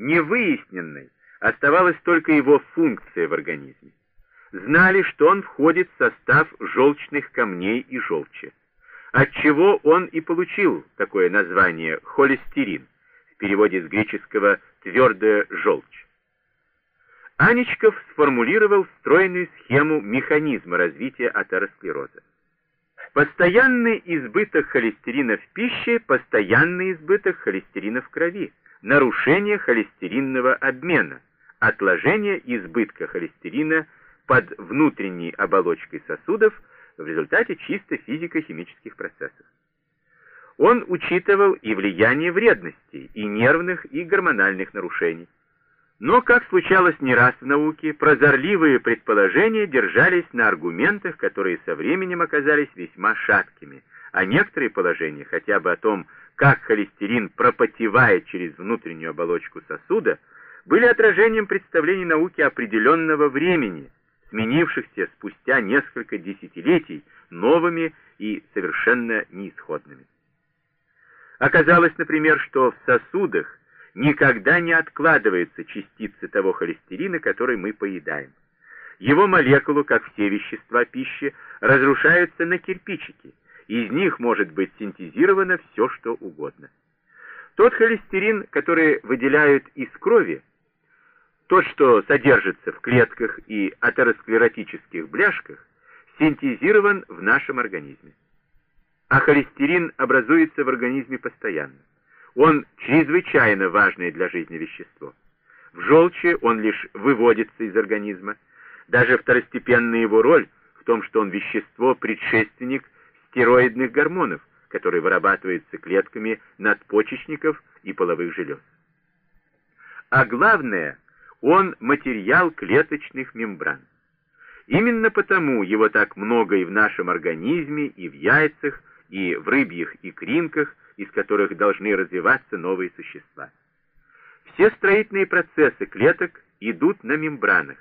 невыясненной оставалась только его функция в организме. Знали, что он входит в состав желчных камней и желчи, отчего он и получил такое название холестерин, в переводе с греческого «твердая желчь». Аничков сформулировал стройную схему механизма развития атеросклероза. Постоянный избыток холестерина в пище, постоянный избыток холестерина в крови, нарушение холестеринного обмена, отложение избытка холестерина под внутренней оболочкой сосудов в результате чисто физико-химических процессов. Он учитывал и влияние вредностей, и нервных, и гормональных нарушений. Но, как случалось не раз в науке, прозорливые предположения держались на аргументах, которые со временем оказались весьма шаткими, а некоторые положения, хотя бы о том, как холестерин пропотевает через внутреннюю оболочку сосуда, были отражением представлений науки определенного времени, сменившихся спустя несколько десятилетий новыми и совершенно неисходными. Оказалось, например, что в сосудах никогда не откладывается частицы того холестерина, который мы поедаем. Его молекулы, как все вещества пищи, разрушаются на кирпичики. Из них может быть синтезировано все, что угодно. Тот холестерин, который выделяют из крови, тот, что содержится в клетках и атеросклеротических бляшках, синтезирован в нашем организме. А холестерин образуется в организме постоянно. Он чрезвычайно важное для жизни вещество. В желчи он лишь выводится из организма. Даже второстепенная его роль в том, что он вещество-предшественник стероидных гормонов, которые вырабатываются клетками надпочечников и половых желез. А главное, он материал клеточных мембран. Именно потому его так много и в нашем организме, и в яйцах, и в рыбьих икринках, из которых должны развиваться новые существа. Все строительные процессы клеток идут на мембранах,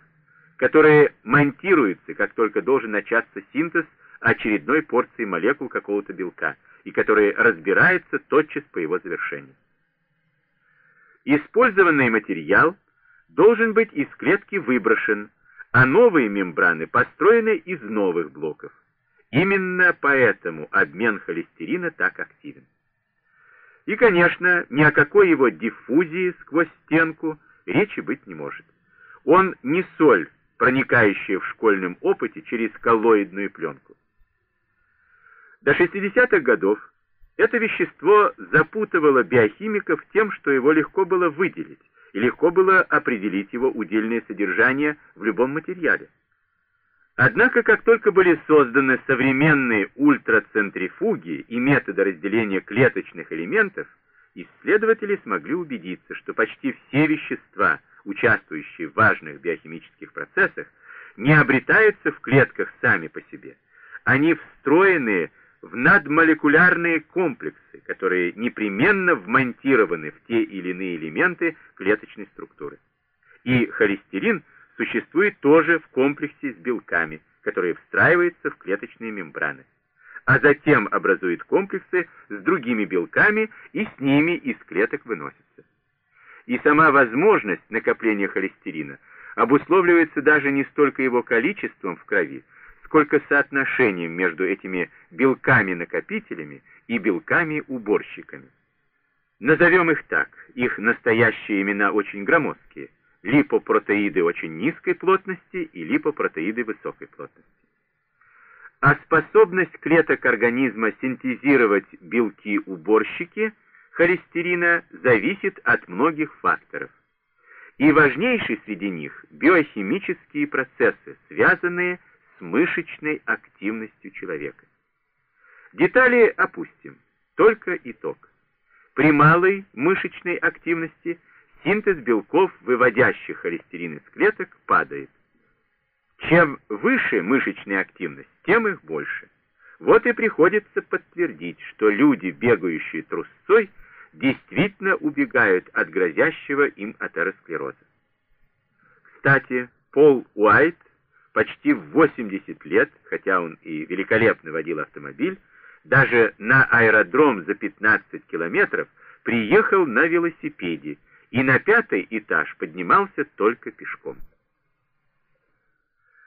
которые монтируются, как только должен начаться синтез очередной порции молекул какого-то белка, и которые разбираются тотчас по его завершению. Использованный материал должен быть из клетки выброшен, а новые мембраны построены из новых блоков. Именно поэтому обмен холестерина так активен. И, конечно, ни о какой его диффузии сквозь стенку речи быть не может. Он не соль, проникающая в школьном опыте через коллоидную пленку. До 60-х годов это вещество запутывало биохимиков тем, что его легко было выделить, и легко было определить его удельное содержание в любом материале. Однако, как только были созданы современные ультрацентрифуги и методы разделения клеточных элементов, исследователи смогли убедиться, что почти все вещества, участвующие в важных биохимических процессах, не обретаются в клетках сами по себе. Они встроены в надмолекулярные комплексы, которые непременно вмонтированы в те или иные элементы клеточной структуры. И холестерин – существует тоже в комплексе с белками, которые встраиваются в клеточные мембраны, а затем образует комплексы с другими белками и с ними из клеток выносится. И сама возможность накопления холестерина обусловливается даже не столько его количеством в крови, сколько соотношением между этими белками-накопителями и белками-уборщиками. Назовем их так, их настоящие имена очень громоздкие – липопротеиды очень низкой плотности и липопротеиды высокой плотности. А способность клеток организма синтезировать белки-уборщики холестерина зависит от многих факторов. И важнейший среди них – биохимические процессы, связанные с мышечной активностью человека. Детали опустим, только итог. При малой мышечной активности – синтез белков, выводящих холестерин из клеток, падает. Чем выше мышечная активность, тем их больше. Вот и приходится подтвердить, что люди, бегающие трусцой, действительно убегают от грозящего им атеросклероза. Кстати, Пол Уайт почти в 80 лет, хотя он и великолепно водил автомобиль, даже на аэродром за 15 километров приехал на велосипеде и на пятый этаж поднимался только пешком.